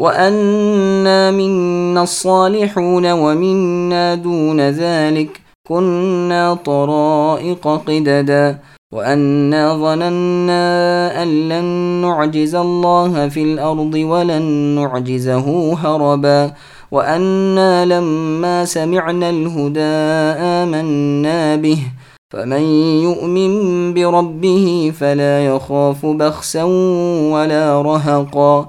وأنا منا الصالحون ومنا دون ذلك كنا طرائق قددا وأنا ظننا أن لن نعجز الله في الأرض ولن نعجزه هربا وأنا لما سمعنا الهدى آمنا به فمن يؤمن بربه فلا يخاف بخسا ولا رهقا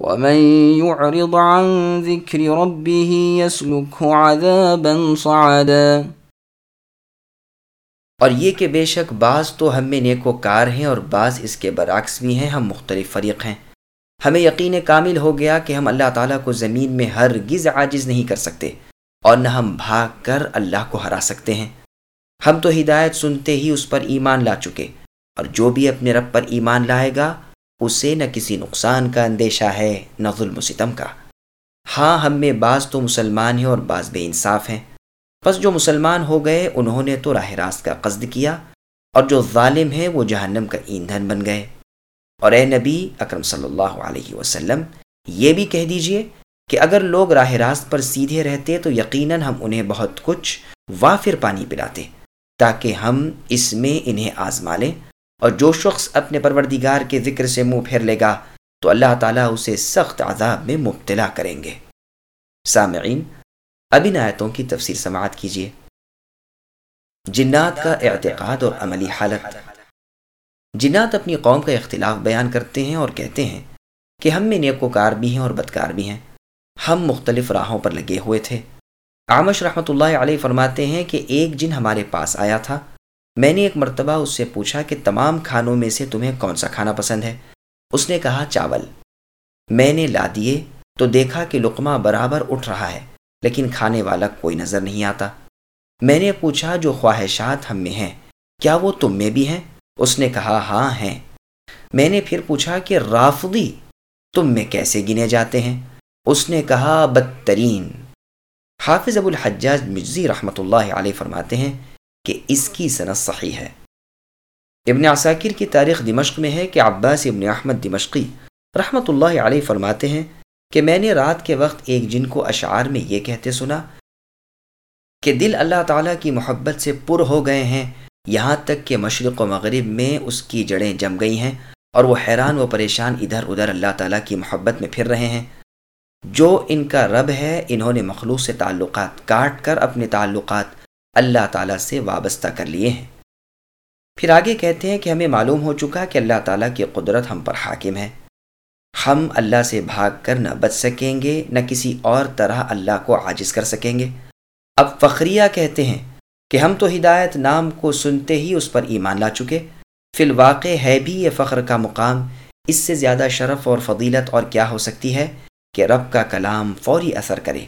ومن يعرض عن ذكر ربه يسلكه عذابا صعدا اور یہ کہ بے شک بعض تو ہم میں نیک و کار ہیں اور بعض اس کے برعکس بھی ہیں، ہم مختلف فریق ہیں۔ ہمیں یقین کامل ہو گیا کہ ہم اللہ تعالیٰ کو زمین میں ہر گز عاجز نہیں کر سکتے اور نہ ہم بھاگ کر اللہ کو ہرا سکتے ہیں۔ ہم تو ہدایت سنتے ہی اس پر ایمان لا چکے اور جو بھی اپنے رب پر ایمان لائے گا اسے نہ کسی نقصان کا اندیشہ ہے، نہ ظلم و ستم کا۔ ہاں ہم میں بعض تو مسلمان ہیں اور بعض بے انصاف ہیں۔ بس جو مسلمان ہو گئے، انہوں نے تو راہ راست کا قصد کیا اور جو ظالم ہیں، وہ جہنم کا ایندھن بن گئے۔ اور اے نبی اکرم صلی اللہ علیہ وسلم، یہ بھی کہہ دیجیے کہ اگر لوگ راہ راست پر سیدھے رہتے تو یقیناً ہم انہیں بہت کچھ وافر پانی پلاتے تاکہ ہم اس میں انہیں آزما لیں۔ اور جو شخص اپنے پروردگار کے ذکر سے منہ پھیر لے گا، تو اللہ تعالیٰ اسے سخت عذاب میں مبتلا کریں گے۔ سامعین، اب ان آیتوں کی تفسیر سماعت کیجیے۔ جنات کا اعتقاد اور عملی حالت۔ جنات اپنی قوم کا اختلاف بیان کرتے ہیں اور کہتے ہیں کہ ہم میں نیکوکار بھی ہیں اور بدکار بھی ہیں۔ ہم مختلف راہوں پر لگے ہوئے تھے۔ آمش رحمۃ اللہ علیہ فرماتے ہیں کہ ایک جن ہمارے پاس آیا تھا میں نے ایک مرتبہ اس سے پوچھا کہ تمام کھانوں میں سے تمہیں کون سا کھانا پسند ہے؟ اس نے کہا، چاول۔ میں نے لا دیے تو دیکھا کہ لقمہ برابر اٹھ رہا ہے، لیکن کھانے والا کوئی نظر نہیں آتا۔ میں نے پوچھا، جو خواہشات ہم میں ہیں، کیا وہ تم میں بھی ہیں؟ اس نے کہا ہاں ہیں۔ میں نے پھر پوچھا کہ، رافضی، تم میں کیسے گنے جاتے ہیں؟ اس نے کہا، بدترین۔ حافظ ابو الحجاج مجزی رحمۃ اللہ علیہ فرماتے ہیں کہ اس کی صنعت صحیح ہے۔ ابن عساکر کی تاریخ دمشق میں ہے کہ عباس ابن احمد دمشقی رحمۃ اللہ علیہ فرماتے ہیں کہ میں نے رات کے وقت ایک جن کو اشعار میں یہ کہتے سنا کہ دل اللہ تعالیٰ کی محبت سے پر ہو گئے ہیں، یہاں تک کہ مشرق و مغرب میں اس کی جڑیں جم گئی ہیں اور وہ حیران و پریشان ادھر ادھر اللہ تعالیٰ کی محبت میں پھر رہے ہیں۔ جو ان کا رب ہے، انہوں نے مخلوق سے تعلقات کاٹ کر اپنے تعلقات اللہ تعالیٰ سے وابستہ کر لیے ہیں۔ پھر آگے کہتے ہیں کہ ہمیں معلوم ہو چکا کہ اللہ تعالیٰ کی قدرت ہم پر حاکم ہے۔ ہم اللہ سے بھاگ کر نہ بچ سکیں گے، نہ کسی اور طرح اللہ کو عاجز کر سکیں گے۔ اب فخریہ کہتے ہیں کہ ہم تو ہدایت نام کو سنتے ہی اس پر ایمان لا چکے۔ فی الواقع ہے بھی یہ فخر کا مقام۔ اس سے زیادہ شرف اور فضیلت اور کیا ہو سکتی ہے کہ رب کا کلام فوری اثر کرے۔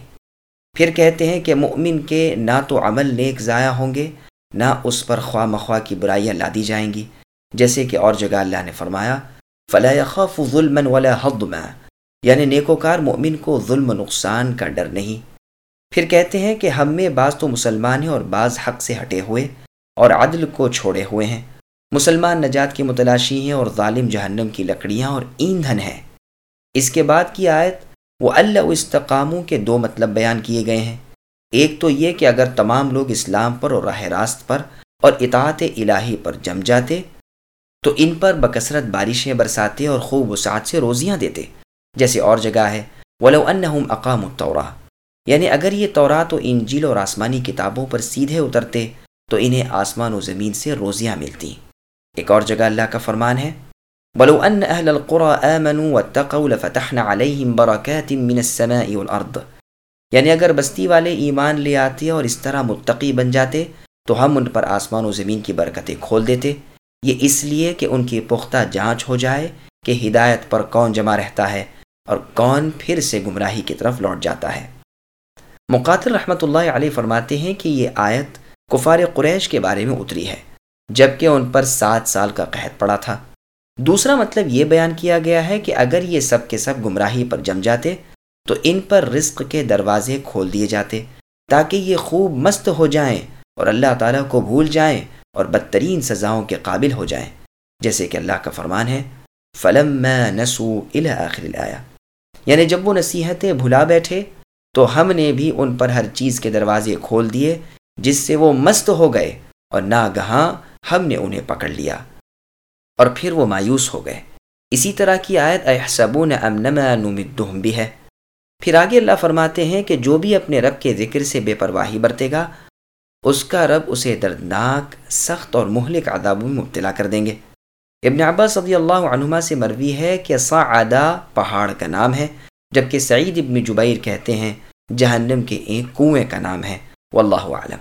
پھر کہتے ہیں کہ مؤمن کے نہ تو عمل نیک ضائع ہوں گے، نہ اس پر خواہ مخواہ کی برائیاں لا دی جائیں گی۔ جیسے کہ اور جگہ اللہ نے فرمایا فلاح خف ظلم ولا حدم یعنی نیکوکار مومن کو ظلم و نقصان کا ڈر نہیں۔ پھر کہتے ہیں کہ ہم میں بعض تو مسلمان ہیں اور بعض حق سے ہٹے ہوئے اور عدل کو چھوڑے ہوئے ہیں۔ مسلمان نجات کی متلاشی ہیں اور ظالم جہنم کی لکڑیاں اور ایندھن ہیں۔ اس کے بعد کی آیت وہ اللہ استقاموں کے دو مطلب بیان کیے گئے ہیں۔ ایک تو یہ کہ اگر تمام لوگ اسلام پر اور راہ راست پر اور اطاعت الہی پر جم جاتے، تو ان پر بکثرت بارشیں برساتے اور خوب وسعت سے روزیاں دیتے۔ جیسے اور جگہ ہے۔ ولو انہم اقام التورا یعنی اگر یہ تورات و انجیل اور آسمانی کتابوں پر سیدھے اترتے، تو انہیں آسمان و زمین سے روزیاں ملتی ایک اور جگہ اللہ کا فرمان ہے۔ ولو ان اهل القرى امنوا واتقوا لفتحنا عليهم بركات من السماء والارض یعنی اگر بستی والے ایمان لے آتے اور اس طرح متقی بن جاتے، تو ہم ان پر آسمان و زمین کی برکتیں کھول دیتے۔ یہ اس لیے کہ ان کی پختہ جانچ ہو جائے کہ ہدایت پر کون جمع رہتا ہے اور کون پھر سے گمراہی کی طرف لوٹ جاتا ہے۔ مقاتل رحمۃ اللہ علیہ فرماتے ہیں کہ یہ آیت کفار قریش کے بارے میں اتری ہے، جبکہ ان پر سات سال کا قحط پڑا تھا۔ دوسرا مطلب یہ بیان کیا گیا ہے کہ اگر یہ سب کے سب گمراہی پر جم جاتے، تو ان پر رزق کے دروازے کھول دیے جاتے، تاکہ یہ خوب مست ہو جائیں اور اللہ تعالیٰ کو بھول جائیں اور بدترین سزاؤں کے قابل ہو جائیں۔ جیسے کہ اللہ کا فرمان ہے فلم میں نسو آخر آیا یعنی جب وہ نصیحتیں بھلا بیٹھے، تو ہم نے بھی ان پر ہر چیز کے دروازے کھول دیے، جس سے وہ مست ہو گئے اور ناگہاں ہم نے انہیں پکڑ لیا۔ اور پھر وہ مایوس ہو گئے۔ اسی طرح کی آیت احسبون امنما نمدہم بھی ہے۔ پھر آگے اللہ فرماتے ہیں کہ جو بھی اپنے رب کے ذکر سے بے پرواہی برتے گا، اس کا رب اسے دردناک، سخت اور مہلک عذاب میں مبتلا کر دیں گے۔ ابن عباس صدی اللہ عنہما سے مروی ہے کہ سعدہ پہاڑ کا نام ہے، جبکہ سعید ابن جبیر کہتے ہیں جہنم کے ایک کنویں کا نام ہے۔ واللہ عالم